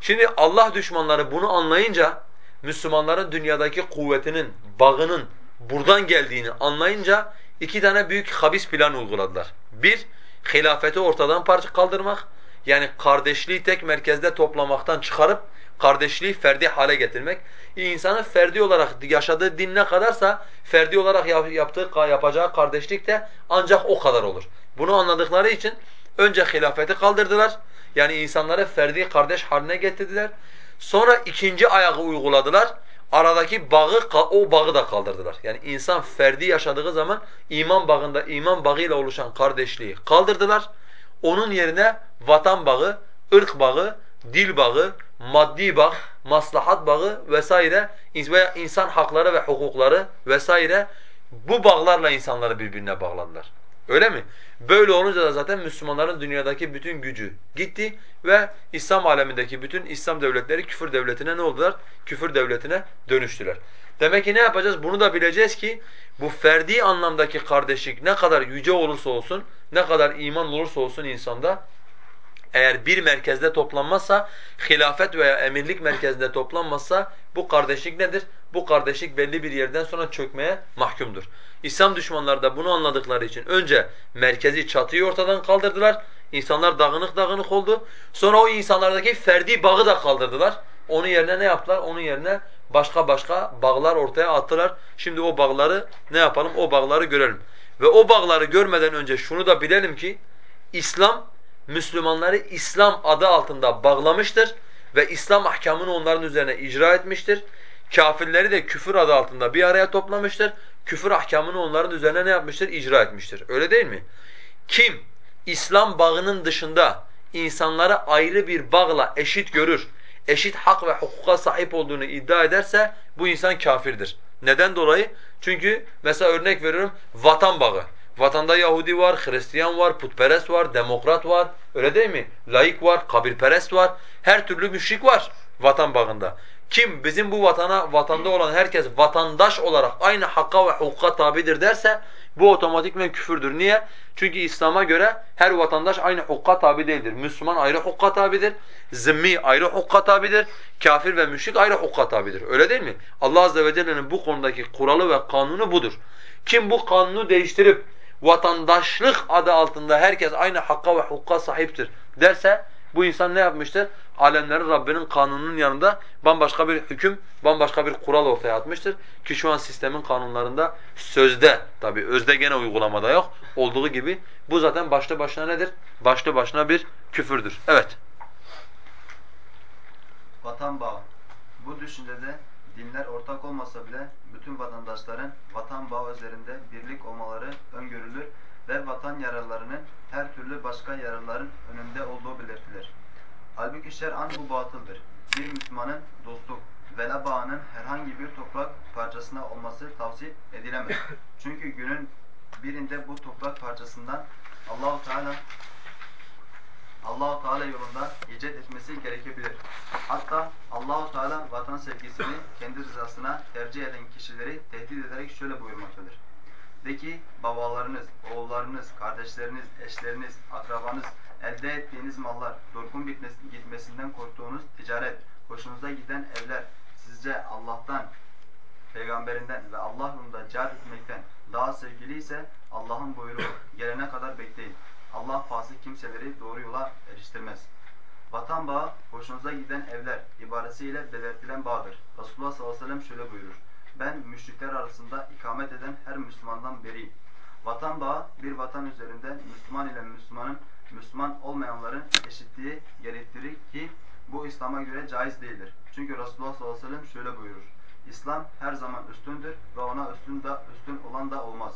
Şimdi Allah düşmanları bunu anlayınca Müslümanların dünyadaki kuvvetinin, bağının buradan geldiğini anlayınca iki tane büyük habis plan uyguladılar. Bir, hilafeti ortadan parça kaldırmak. Yani kardeşliği tek merkezde toplamaktan çıkarıp kardeşliği ferdi hale getirmek. İnsanın ferdi olarak yaşadığı din ne kadarsa ferdi olarak yaptığı yapacağı kardeşlik de ancak o kadar olur. Bunu anladıkları için önce hilafeti kaldırdılar. Yani insanları ferdi kardeş haline getirdiler. Sonra ikinci ayağı uyguladılar. Aradaki bağı o bağı da kaldırdılar. Yani insan ferdi yaşadığı zaman iman bağında iman bağıyla oluşan kardeşliği kaldırdılar. Onun yerine vatan bağı, ırk bağı, dil bağı, maddi bağ, maslahat bağı vesaire veya insan hakları ve hukukları vesaire bu bağlarla insanları birbirine bağladılar. Öyle mi? Böyle olunca da zaten Müslümanların dünyadaki bütün gücü gitti ve İslam alemindeki bütün İslam devletleri küfür devletine ne oldular? Küfür devletine dönüştüler. Demek ki ne yapacağız? Bunu da bileceğiz ki bu ferdi anlamdaki kardeşlik ne kadar yüce olursa olsun, ne kadar iman olursa olsun insanda eğer bir merkezde toplanmazsa, hilafet veya emirlik merkezinde toplanmazsa bu kardeşlik nedir? Bu kardeşlik belli bir yerden sonra çökmeye mahkumdur. İslam düşmanları da bunu anladıkları için önce merkezi çatıyı ortadan kaldırdılar. İnsanlar dağınık dağınık oldu. Sonra o insanlardaki ferdi bağı da kaldırdılar. Onun yerine ne yaptılar? Onun yerine başka başka bağlar ortaya attılar. Şimdi o bağları ne yapalım? O bağları görelim. Ve o bağları görmeden önce şunu da bilelim ki İslam Müslümanları İslam adı altında bağlamıştır ve İslam ahkamını onların üzerine icra etmiştir. Kafirleri de küfür adı altında bir araya toplamıştır. Küfür ahkamını onların üzerine ne yapmıştır? İcra etmiştir. Öyle değil mi? Kim İslam bağının dışında insanları ayrı bir bağla eşit görür, eşit hak ve hukuka sahip olduğunu iddia ederse bu insan kafirdir. Neden dolayı? Çünkü mesela örnek veriyorum vatan bağı. Vatanda Yahudi var, Hristiyan var, putperest var, demokrat var. Öyle değil mi? Laik var, kabirperest var. Her türlü müşrik var vatan bağında. Kim bizim bu vatana vatanda olan herkes vatandaş olarak aynı hakka ve hukuka tabidir derse bu otomatikmen küfürdür. Niye? Çünkü İslam'a göre her vatandaş aynı hukka tabi değildir. Müslüman ayrı hukka tabidir. Zimmi ayrı hukka tabidir. Kafir ve müşrik ayrı hukka tabidir. Öyle değil mi? Allah azze ve celle'nin bu konudaki kuralı ve kanunu budur. Kim bu kanunu değiştirip vatandaşlık adı altında herkes aynı hakka ve hukka sahiptir derse bu insan ne yapmıştır? alemlerin Rabbinin kanununun yanında bambaşka bir hüküm, bambaşka bir kural ortaya atmıştır. Ki şu an sistemin kanunlarında sözde, tabi özde gene uygulamada yok, olduğu gibi bu zaten başlı başına nedir? Başlı başına bir küfürdür. Evet. Vatan bağı. Bu düşüncede dinler ortak olmasa bile bütün vatandaşların vatan bağı üzerinde birlik olmaları öngörülür ve vatan yararlarının her türlü başka yararların önünde olduğu belirtilir. Halbuki şer'an bu batıldır. Bir Müslümanın dostluk, vela bağının herhangi bir toprak parçasına olması tavsiye edilemez. [laughs] Çünkü günün birinde bu toprak parçasından Allahu Teala Allahu Teala yolunda hicret etmesi gerekebilir. Hatta Allahu Teala vatan sevgisini kendi rızasına tercih eden kişileri tehdit ederek şöyle buyurmaktadır. De ki babalarınız, oğullarınız, kardeşleriniz, eşleriniz, akrabanız, elde ettiğiniz mallar, durgun gitmesinden korktuğunuz ticaret, hoşunuza giden evler, sizce Allah'tan, peygamberinden ve Allah yolunda cihat etmekten daha sevgili ise Allah'ın buyruğu gelene kadar bekleyin. Allah fasık kimseleri doğru yola eriştirmez. Vatan bağı, hoşunuza giden evler ibaresiyle belirtilen bağdır. Resulullah sallallahu aleyhi ve sellem şöyle buyurur. Ben müşrikler arasında ikamet eden her Müslümandan beriyim. Vatan bağı bir vatan üzerinde Müslüman ile Müslümanın Müslüman olmayanların eşitliği gerektirir ki bu İslam'a göre caiz değildir. Çünkü Resulullah sallallahu aleyhi ve sellem şöyle buyurur. İslam her zaman üstündür ve ona üstün, da, üstün olan da olmaz.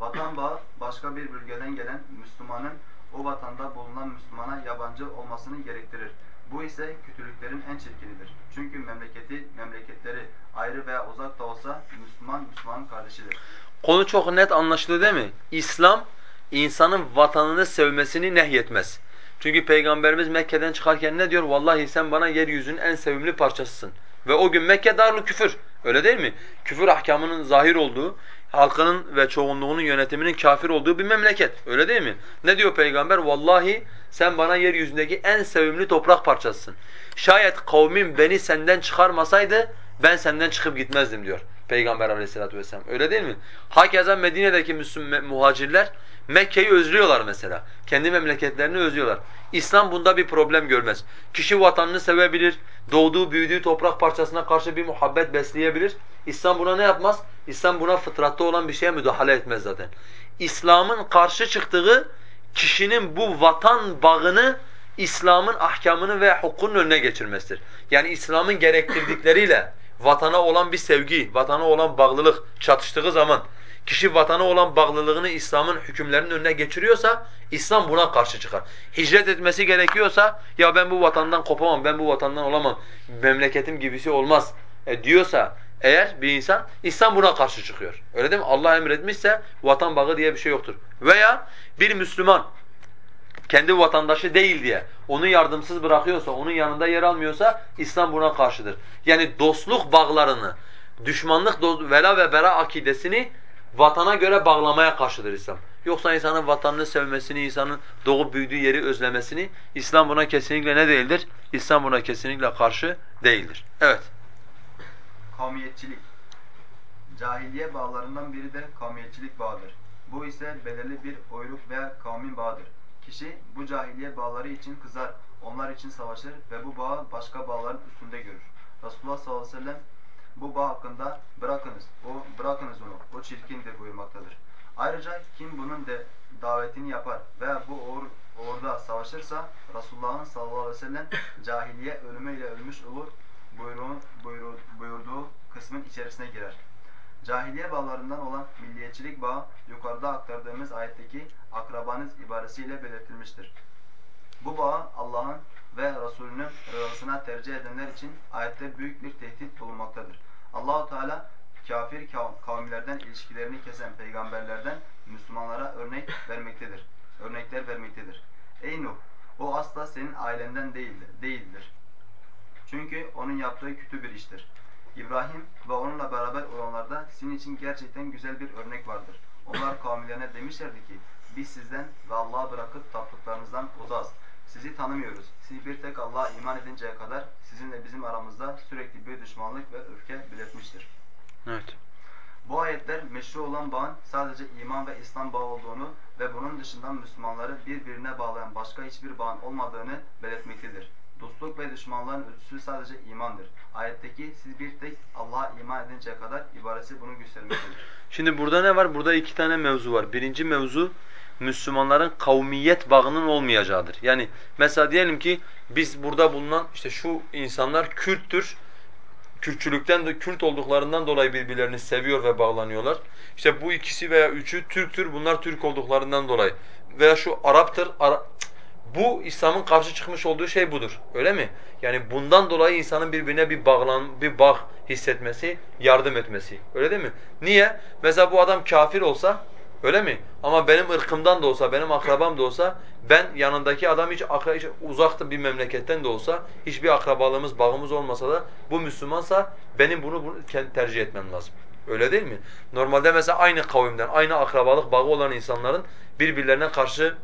Vatan bağı başka bir bölgeden gelen Müslümanın o vatanda bulunan Müslümana yabancı olmasını gerektirir. Bu ise kötülüklerin en çirkinidir. Çünkü memleketi, memleketleri ayrı veya uzak da olsa Müslüman, Müslümanın kardeşidir. Konu çok net anlaşıldı değil mi? İslam, insanın vatanını sevmesini nehyetmez. Çünkü Peygamberimiz Mekke'den çıkarken ne diyor? Vallahi sen bana yeryüzünün en sevimli parçasısın. Ve o gün Mekke darlı küfür. Öyle değil mi? Küfür ahkamının zahir olduğu, halkının ve çoğunluğunun yönetiminin kafir olduğu bir memleket. Öyle değil mi? Ne diyor peygamber? Vallahi sen bana yeryüzündeki en sevimli toprak parçasısın. Şayet kavmin beni senden çıkarmasaydı ben senden çıkıp gitmezdim diyor. Peygamber aleyhissalatu vesselam. Öyle değil mi? Hakeza Medine'deki Müslüman muhacirler Mekke'yi özlüyorlar mesela. Kendi memleketlerini özlüyorlar. İslam bunda bir problem görmez. Kişi vatanını sevebilir, doğduğu, büyüdüğü toprak parçasına karşı bir muhabbet besleyebilir. İslam buna ne yapmaz? İslam buna fıtratta olan bir şeye müdahale etmez zaten. İslam'ın karşı çıktığı kişinin bu vatan bağını İslam'ın ahkamını ve hukukunun önüne geçirmesidir. Yani İslam'ın gerektirdikleriyle vatana olan bir sevgi, vatana olan bağlılık çatıştığı zaman kişi vatana olan bağlılığını İslam'ın hükümlerinin önüne geçiriyorsa İslam buna karşı çıkar. Hicret etmesi gerekiyorsa ya ben bu vatandan kopamam, ben bu vatandan olamam, memleketim gibisi olmaz e, diyorsa eğer bir insan İslam buna karşı çıkıyor. Öyle değil mi? Allah emretmişse vatan bağı diye bir şey yoktur. Veya bir Müslüman kendi vatandaşı değil diye onu yardımsız bırakıyorsa, onun yanında yer almıyorsa İslam buna karşıdır. Yani dostluk bağlarını, düşmanlık, vela ve bera akidesini vatana göre bağlamaya karşıdır İslam. Yoksa insanın vatanını sevmesini, insanın doğup büyüdüğü yeri özlemesini İslam buna kesinlikle ne değildir? İslam buna kesinlikle karşı değildir. Evet. Kavmiyetçilik. Cahiliye bağlarından biri de kavmiyetçilik bağıdır. Bu ise belirli bir oyruk veya kavmin bağıdır. Kişi bu cahiliye bağları için kızar, onlar için savaşır ve bu bağı başka bağların üstünde görür. Resulullah sallallahu aleyhi ve sellem bu bağ hakkında bırakınız, o bırakınız onu, o çirkindir buyurmaktadır. Ayrıca kim bunun de davetini yapar veya bu uğur, uğurda savaşırsa Resulullah'ın sallallahu aleyhi ve sellem [coughs] cahiliye ölümüyle ölmüş olur buyruğu, buyruğu, buyurduğu kısmın içerisine girer. Cahiliye bağlarından olan milliyetçilik bağı yukarıda aktardığımız ayetteki akrabanız ibaresiyle belirtilmiştir. Bu bağı Allah'ın ve Resulünün rızasına tercih edenler için ayette büyük bir tehdit bulunmaktadır. Allahu Teala kafir kavimlerden ilişkilerini kesen peygamberlerden Müslümanlara örnek vermektedir. Örnekler vermektedir. Ey Nuh! O asla senin ailenden değildir. değildir. Çünkü onun yaptığı kötü bir iştir. İbrahim ve onunla beraber olanlarda sizin için gerçekten güzel bir örnek vardır. Onlar kavimlerine demişlerdi ki biz sizden ve Allah'a bırakıp taptıklarınızdan uzağız. Sizi tanımıyoruz. Siz bir tek Allah'a iman edinceye kadar sizinle bizim aramızda sürekli bir düşmanlık ve öfke belirtmiştir. Evet. Bu ayetler meşru olan bağın sadece iman ve İslam bağı olduğunu ve bunun dışından Müslümanları birbirine bağlayan başka hiçbir bağın olmadığını belirtmektedir. Dostluk ve düşmanlığın ölçüsü sadece imandır. Ayetteki siz bir tek Allah'a iman edinceye kadar ibaresi bunu göstermektedir. Şimdi burada ne var? Burada iki tane mevzu var. Birinci mevzu Müslümanların kavmiyet bağının olmayacağıdır. Yani mesela diyelim ki biz burada bulunan işte şu insanlar Kürttür. Kürtçülükten de Kürt olduklarından dolayı birbirlerini seviyor ve bağlanıyorlar. İşte bu ikisi veya üçü Türktür. Bunlar Türk olduklarından dolayı. Veya şu Arap'tır. Ara bu İslam'ın karşı çıkmış olduğu şey budur. Öyle mi? Yani bundan dolayı insanın birbirine bir bağlan bir bağ hissetmesi, yardım etmesi. Öyle değil mi? Niye? Mesela bu adam kafir olsa Öyle mi? Ama benim ırkımdan da olsa, benim akrabam da olsa, ben yanındaki adam hiç, hiç uzaktı bir memleketten de olsa, hiçbir akrabalığımız, bağımız olmasa da bu Müslümansa benim bunu, bunu tercih etmem lazım. Öyle değil mi? Normalde mesela aynı kavimden, aynı akrabalık bağı olan insanların birbirlerine karşı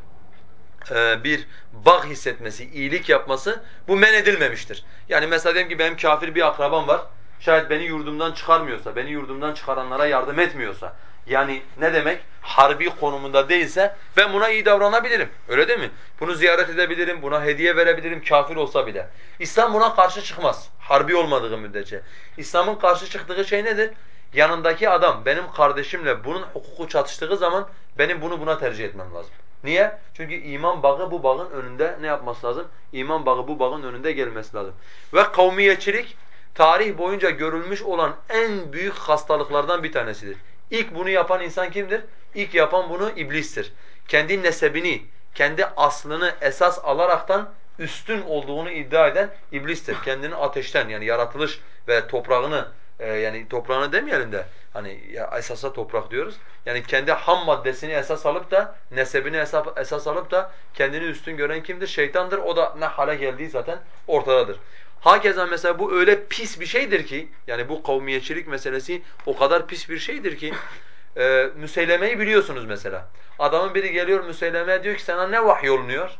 e, bir bağ hissetmesi, iyilik yapması bu men edilmemiştir. Yani mesela diyelim ki benim kafir bir akrabam var. Şayet beni yurdumdan çıkarmıyorsa, beni yurdumdan çıkaranlara yardım etmiyorsa, yani ne demek? Harbi konumunda değilse ben buna iyi davranabilirim. Öyle değil mi? Bunu ziyaret edebilirim, buna hediye verebilirim kafir olsa bile. İslam buna karşı çıkmaz. Harbi olmadığı müddetçe. İslam'ın karşı çıktığı şey nedir? Yanındaki adam benim kardeşimle bunun hukuku çatıştığı zaman benim bunu buna tercih etmem lazım. Niye? Çünkü iman bağı bu bağın önünde ne yapması lazım? İman bağı bu bağın önünde gelmesi lazım. Ve kavmiyetçilik tarih boyunca görülmüş olan en büyük hastalıklardan bir tanesidir. İlk bunu yapan insan kimdir? İlk yapan bunu iblistir. Kendi nesebini, kendi aslını esas alaraktan üstün olduğunu iddia eden iblistir. Kendini ateşten yani yaratılış ve toprağını e, yani toprağını demeyelim de hani ya esasa toprak diyoruz. Yani kendi ham maddesini esas alıp da nesebini esas, esas alıp da kendini üstün gören kimdir? Şeytandır. O da ne hale geldiği zaten ortadadır. Hakeza mesela bu öyle pis bir şeydir ki, yani bu kavmiyetçilik meselesi o kadar pis bir şeydir ki, [laughs] e, Müseyleme'yi biliyorsunuz mesela. Adamın biri geliyor Müseyleme'ye diyor ki sana ne vahiy olunuyor?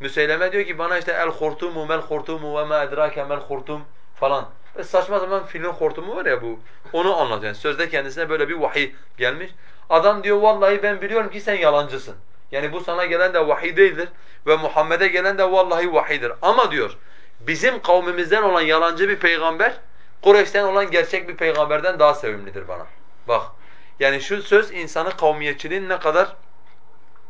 Müseyleme diyor ki bana işte el hortumu mel hortumu ve ma edrake mel hortum falan. Ve saçma zaman filin hortumu var ya bu. Onu anlatıyor. Yani sözde kendisine böyle bir vahiy gelmiş. Adam diyor vallahi ben biliyorum ki sen yalancısın. Yani bu sana gelen de vahiy değildir ve Muhammed'e gelen de vallahi vahiydir. Ama diyor bizim kavmimizden olan yalancı bir peygamber Kureyş'ten olan gerçek bir peygamberden daha sevimlidir bana. Bak yani şu söz insanı kavmiyetçiliğin ne kadar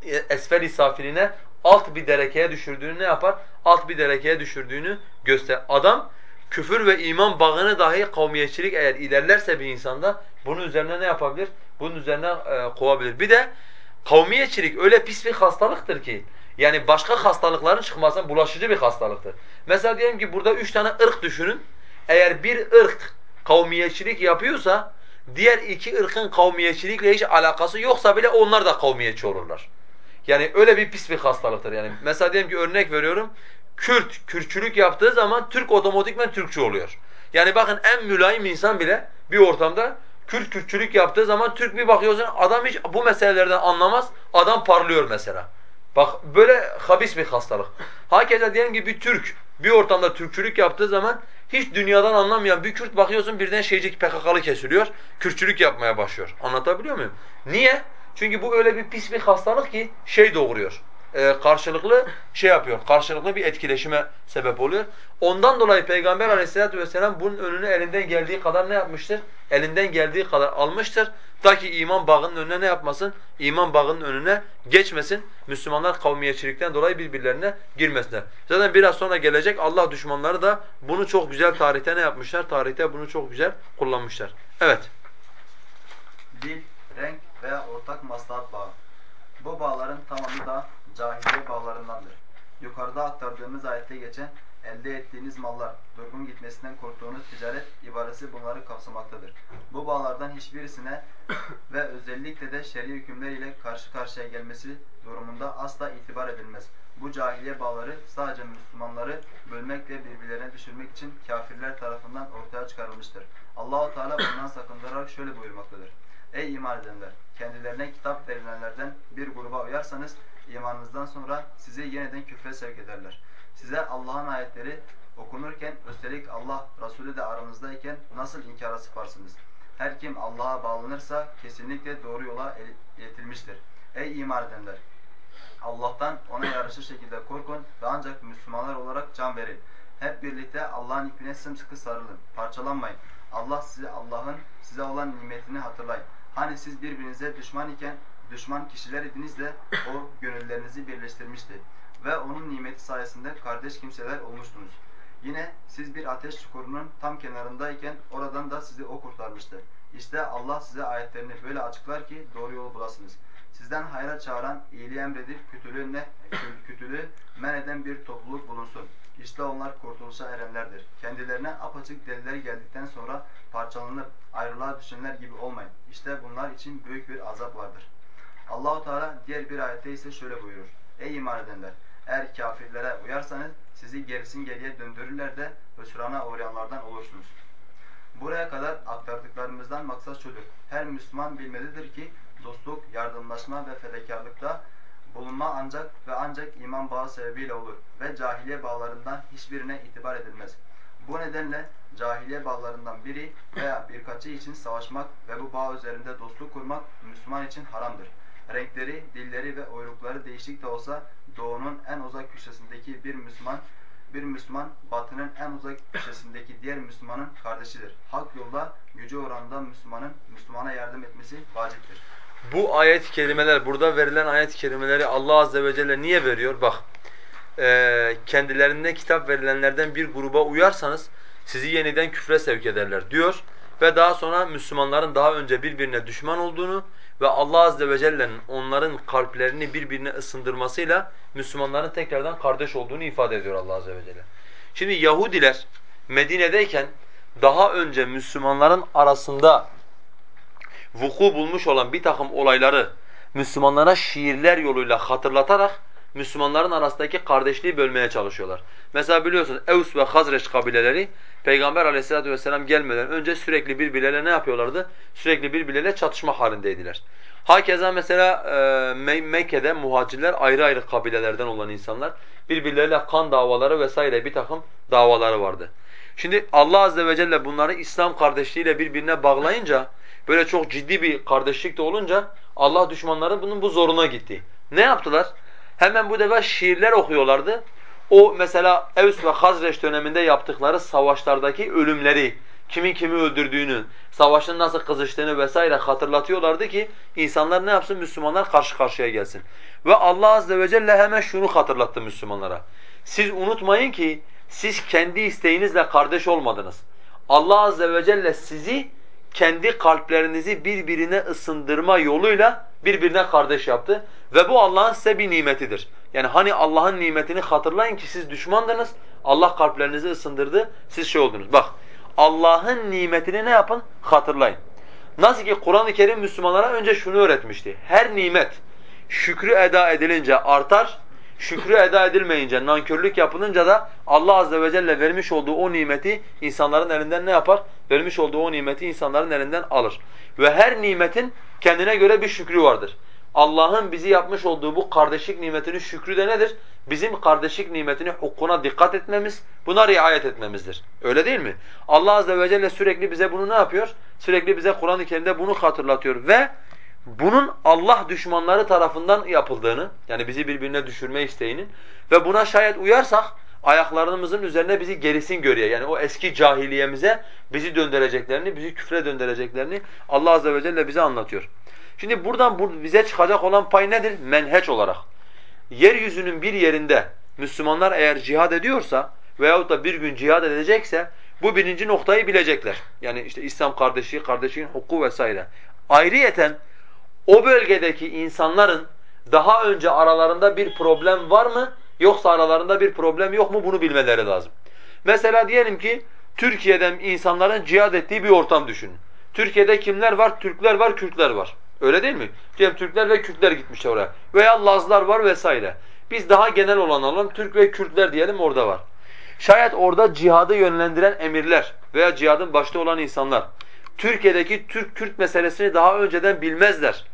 e, esfel-i safiline alt bir derekeye düşürdüğünü ne yapar? Alt bir derekeye düşürdüğünü göster. Adam küfür ve iman bağını dahi kavmiyetçilik eğer ilerlerse bir insanda bunun üzerine ne yapabilir? Bunun üzerine e, kovabilir. Bir de kavmiyetçilik öyle pis bir hastalıktır ki yani başka hastalıkların çıkmasına bulaşıcı bir hastalıktır. Mesela diyelim ki burada üç tane ırk düşünün. Eğer bir ırk kavmiyetçilik yapıyorsa diğer iki ırkın kavmiyetçilikle hiç alakası yoksa bile onlar da kavmiyetçi olurlar. Yani öyle bir pis bir hastalıktır yani. Mesela diyelim ki örnek veriyorum. Kürt, Kürtçülük yaptığı zaman Türk otomatikmen Türkçü oluyor. Yani bakın en mülayim insan bile bir ortamda Kürt Kürtçülük yaptığı zaman Türk bir bakıyorsun adam hiç bu meselelerden anlamaz. Adam parlıyor mesela. Bak böyle habis bir hastalık. Hakeza diyelim ki bir Türk bir ortamda Türkçülük yaptığı zaman hiç dünyadan anlamayan bir Kürt bakıyorsun birden şeycik PKK'lı kesiliyor. Kürtçülük yapmaya başlıyor. Anlatabiliyor muyum? Niye? Çünkü bu öyle bir pis bir hastalık ki şey doğuruyor. Ee, karşılıklı şey yapıyor. Karşılıklı bir etkileşime sebep oluyor. Ondan dolayı Peygamber Aleyhisselatü vesselam bunun önünü elinden geldiği kadar ne yapmıştır? Elinden geldiği kadar almıştır. Ta ki iman bağının önüne ne yapmasın? İman bağının önüne geçmesin. Müslümanlar kavmiyetçilikten dolayı birbirlerine girmesinler. Zaten biraz sonra gelecek Allah düşmanları da bunu çok güzel tarihte ne yapmışlar? Tarihte bunu çok güzel kullanmışlar. Evet. Dil, renk veya ortak maslahat bağı. Bu bağların tamamı da cahiliye bağlarındandır. Yukarıda aktardığımız ayette geçen elde ettiğiniz mallar, durgun gitmesinden korktuğunuz ticaret ibaresi bunları kapsamaktadır. Bu bağlardan hiçbirisine [coughs] ve özellikle de şer'i hükümler ile karşı karşıya gelmesi durumunda asla itibar edilmez. Bu cahiliye bağları sadece Müslümanları bölmek ve birbirlerine düşürmek için kafirler tarafından ortaya çıkarılmıştır. Allahu Teala bundan sakındırarak şöyle buyurmaktadır. Ey iman edenler! Kendilerine kitap verilenlerden bir gruba uyarsanız imanınızdan sonra sizi yeniden küfre sevk ederler. Size Allah'ın ayetleri okunurken üstelik Allah Resulü de aranızdayken nasıl inkara sıfarsınız? Her kim Allah'a bağlanırsa kesinlikle doğru yola iletilmiştir. Ey iman edenler! Allah'tan ona yaraşır şekilde korkun ve ancak Müslümanlar olarak can verin. Hep birlikte Allah'ın ipine sımsıkı sarılın. Parçalanmayın. Allah size Allah'ın size olan nimetini hatırlayın. Hani siz birbirinize düşman iken düşman kişiler idiniz de o gönüllerinizi birleştirmişti. Ve onun nimeti sayesinde kardeş kimseler olmuştunuz. Yine siz bir ateş çukurunun tam kenarındayken oradan da sizi o kurtarmıştı. İşte Allah size ayetlerini böyle açıklar ki doğru yolu bulasınız. Sizden hayra çağıran, iyiliği emredip kötülüğü, ne, kötülüğü men eden bir topluluk bulunsun. İşte onlar kurtuluşa erenlerdir. Kendilerine apaçık deliller geldikten sonra parçalanıp ayrılığa düşenler gibi olmayın. İşte bunlar için büyük bir azap vardır. Allahu Teala diğer bir ayette ise şöyle buyurur. Ey iman edenler! Eğer kafirlere uyarsanız sizi gerisin geriye döndürürler de hüsrana uğrayanlardan olursunuz. Buraya kadar aktardıklarımızdan maksat şudur. Her Müslüman bilmelidir ki dostluk, yardımlaşma ve fedakarlıkta bulunma ancak ve ancak iman bağı sebebiyle olur ve cahiliye bağlarından hiçbirine itibar edilmez. Bu nedenle cahiliye bağlarından biri veya birkaçı için savaşmak ve bu bağ üzerinde dostluk kurmak Müslüman için haramdır. Renkleri, dilleri ve uyrukları değişik de olsa doğunun en uzak köşesindeki bir Müslüman bir Müslüman batının en uzak köşesindeki diğer Müslümanın kardeşidir. Hak yolda gücü oranında Müslümanın Müslümana yardım etmesi vaciptir. Bu ayet-i kerimeler, burada verilen ayet-i kerimeleri Allah azze ve celle niye veriyor? Bak, e, kendilerine kitap verilenlerden bir gruba uyarsanız sizi yeniden küfre sevk ederler diyor. Ve daha sonra Müslümanların daha önce birbirine düşman olduğunu ve Allah azze ve celle'nin onların kalplerini birbirine ısındırmasıyla Müslümanların tekrardan kardeş olduğunu ifade ediyor Allah azze ve celle. Şimdi Yahudiler Medine'deyken daha önce Müslümanların arasında vuku bulmuş olan bir takım olayları Müslümanlara şiirler yoluyla hatırlatarak Müslümanların arasındaki kardeşliği bölmeye çalışıyorlar. Mesela biliyorsunuz Evs ve Hazreç kabileleri Peygamber aleyhissalatu vesselam gelmeden önce sürekli birbirleriyle ne yapıyorlardı? Sürekli birbirleriyle çatışma halindeydiler. Hakeza mesela e, Mekke'de muhacirler ayrı ayrı kabilelerden olan insanlar birbirleriyle kan davaları vesaire bir takım davaları vardı. Şimdi Allah azze ve celle bunları İslam kardeşliğiyle birbirine bağlayınca böyle çok ciddi bir kardeşlik de olunca Allah düşmanları bunun bu zoruna gitti. Ne yaptılar? Hemen bu defa şiirler okuyorlardı. O mesela Evs ve Hazreç döneminde yaptıkları savaşlardaki ölümleri, kimin kimi öldürdüğünü, savaşın nasıl kızıştığını vesaire hatırlatıyorlardı ki insanlar ne yapsın? Müslümanlar karşı karşıya gelsin. Ve Allah azze ve celle hemen şunu hatırlattı Müslümanlara. Siz unutmayın ki siz kendi isteğinizle kardeş olmadınız. Allah azze ve celle sizi kendi kalplerinizi birbirine ısındırma yoluyla birbirine kardeş yaptı. Ve bu Allah'ın size bir nimetidir. Yani hani Allah'ın nimetini hatırlayın ki siz düşmandınız, Allah kalplerinizi ısındırdı, siz şey oldunuz. Bak Allah'ın nimetini ne yapın? Hatırlayın. Nasıl ki Kur'an-ı Kerim Müslümanlara önce şunu öğretmişti. Her nimet şükrü eda edilince artar, şükrü eda edilmeyince, nankörlük yapılınca da Allah azze ve celle vermiş olduğu o nimeti insanların elinden ne yapar? Vermiş olduğu o nimeti insanların elinden alır. Ve her nimetin kendine göre bir şükrü vardır. Allah'ın bizi yapmış olduğu bu kardeşlik nimetinin şükrü de nedir? Bizim kardeşlik nimetini hukukuna dikkat etmemiz, buna riayet etmemizdir. Öyle değil mi? Allah azze ve celle sürekli bize bunu ne yapıyor? Sürekli bize Kur'an-ı Kerim'de bunu hatırlatıyor ve bunun Allah düşmanları tarafından yapıldığını, yani bizi birbirine düşürme isteğinin ve buna şayet uyarsak ayaklarımızın üzerine bizi gerisin görüyor. Yani o eski cahiliyemize bizi döndüreceklerini, bizi küfre döndüreceklerini Allah azze ve celle bize anlatıyor. Şimdi buradan bize çıkacak olan pay nedir? Menheç olarak. Yeryüzünün bir yerinde Müslümanlar eğer cihad ediyorsa veyahut da bir gün cihad edecekse bu birinci noktayı bilecekler. Yani işte İslam kardeşliği, kardeşliğin hukuku vesaire. Ayrıyeten o bölgedeki insanların daha önce aralarında bir problem var mı yoksa aralarında bir problem yok mu bunu bilmeleri lazım. Mesela diyelim ki Türkiye'den insanların cihad ettiği bir ortam düşünün. Türkiye'de kimler var? Türkler var, Kürtler var. Öyle değil mi? Diyelim Türkler ve Kürtler gitmişler oraya. Veya Lazlar var vesaire. Biz daha genel olan alalım. Türk ve Kürtler diyelim orada var. Şayet orada cihadı yönlendiren emirler veya cihadın başta olan insanlar Türkiye'deki Türk-Kürt meselesini daha önceden bilmezler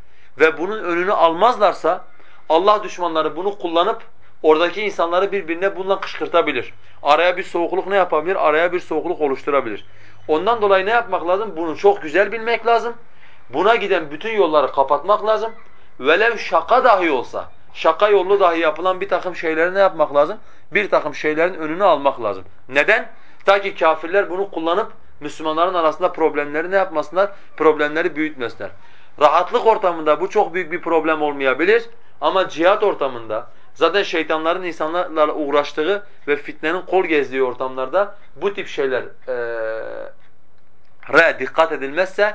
ve bunun önünü almazlarsa Allah düşmanları bunu kullanıp oradaki insanları birbirine bununla kışkırtabilir. Araya bir soğukluk ne yapabilir? Araya bir soğukluk oluşturabilir. Ondan dolayı ne yapmak lazım? Bunu çok güzel bilmek lazım. Buna giden bütün yolları kapatmak lazım. Velev şaka dahi olsa, şaka yollu dahi yapılan bir takım şeyleri ne yapmak lazım? Bir takım şeylerin önünü almak lazım. Neden? Ta ki kafirler bunu kullanıp Müslümanların arasında problemleri ne yapmasınlar? Problemleri büyütmesinler. Rahatlık ortamında bu çok büyük bir problem olmayabilir ama cihat ortamında zaten şeytanların insanlarla uğraştığı ve fitnenin kol gezdiği ortamlarda bu tip şeyler re dikkat edilmezse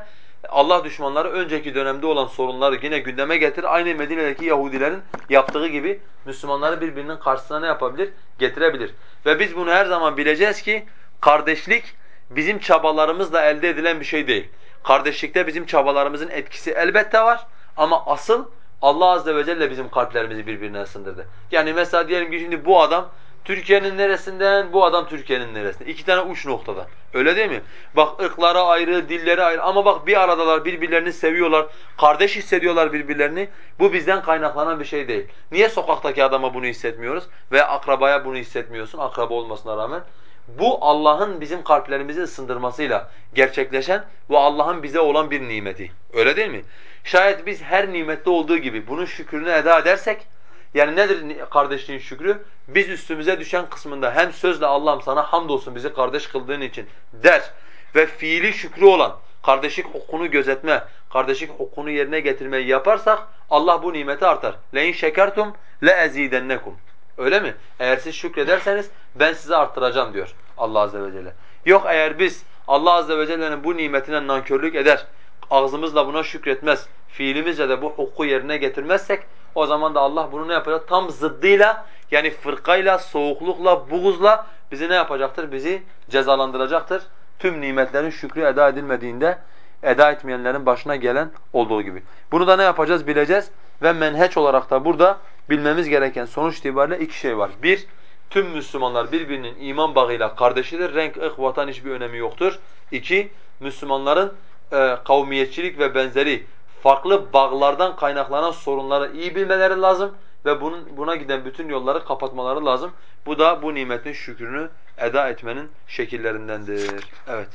Allah düşmanları önceki dönemde olan sorunları yine gündeme getirir. Aynı Medine'deki Yahudilerin yaptığı gibi Müslümanları birbirinin karşısına ne yapabilir? Getirebilir. Ve biz bunu her zaman bileceğiz ki kardeşlik bizim çabalarımızla elde edilen bir şey değil. Kardeşlikte bizim çabalarımızın etkisi elbette var ama asıl Allah azze ve celle bizim kalplerimizi birbirine ısındırdı. Yani mesela diyelim ki şimdi bu adam Türkiye'nin neresinden, bu adam Türkiye'nin neresinden. İki tane uç noktadan. Öyle değil mi? Bak ırklara ayrı, dilleri ayrı ama bak bir aradalar, birbirlerini seviyorlar, kardeş hissediyorlar birbirlerini. Bu bizden kaynaklanan bir şey değil. Niye sokaktaki adama bunu hissetmiyoruz ve akrabaya bunu hissetmiyorsun, akraba olmasına rağmen? Bu Allah'ın bizim kalplerimizi ısındırmasıyla gerçekleşen ve Allah'ın bize olan bir nimeti. Öyle değil mi? Şayet biz her nimette olduğu gibi bunun şükrünü eda edersek, yani nedir kardeşliğin şükrü? Biz üstümüze düşen kısmında hem sözle Allah'ım sana hamdolsun bizi kardeş kıldığın için der ve fiili şükrü olan kardeşlik hukukunu gözetme, kardeşlik hukukunu yerine getirmeyi yaparsak Allah bu nimeti artar. لَاِنْ شَكَرْتُمْ لَاَزِيدَنَّكُمْ Öyle mi? Eğer siz şükrederseniz ben size arttıracağım diyor Allah azze ve celle. Yok eğer biz Allah azze ve celle'nin bu nimetine nankörlük eder, ağzımızla buna şükretmez, fiilimizle de bu hukuku yerine getirmezsek o zaman da Allah bunu ne yapacak? Tam zıddıyla yani fırkayla, soğuklukla, buğuzla bizi ne yapacaktır? Bizi cezalandıracaktır. Tüm nimetlerin şükrü eda edilmediğinde eda etmeyenlerin başına gelen olduğu gibi. Bunu da ne yapacağız bileceğiz ve menheç olarak da burada bilmemiz gereken sonuç itibariyle iki şey var. Bir, tüm Müslümanlar birbirinin iman bağıyla kardeşidir. Renk, ırk, vatan hiçbir önemi yoktur. İki, Müslümanların e, kavmiyetçilik ve benzeri farklı bağlardan kaynaklanan sorunları iyi bilmeleri lazım ve bunun buna giden bütün yolları kapatmaları lazım. Bu da bu nimetin şükrünü eda etmenin şekillerindendir. Evet.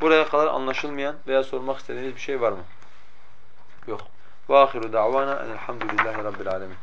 Buraya kadar anlaşılmayan veya sormak istediğiniz bir şey var mı? Yok. Ve ahiru davana enelhamdülillahi rabbil alemin.